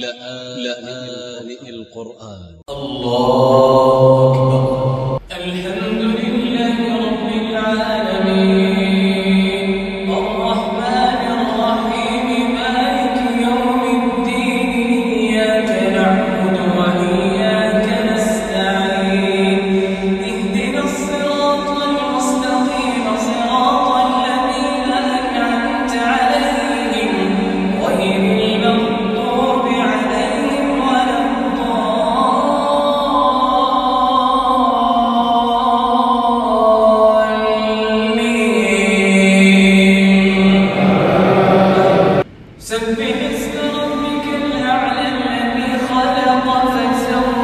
لآن القرآن. الله باسم ربك الأعلى الذي خلق فسوى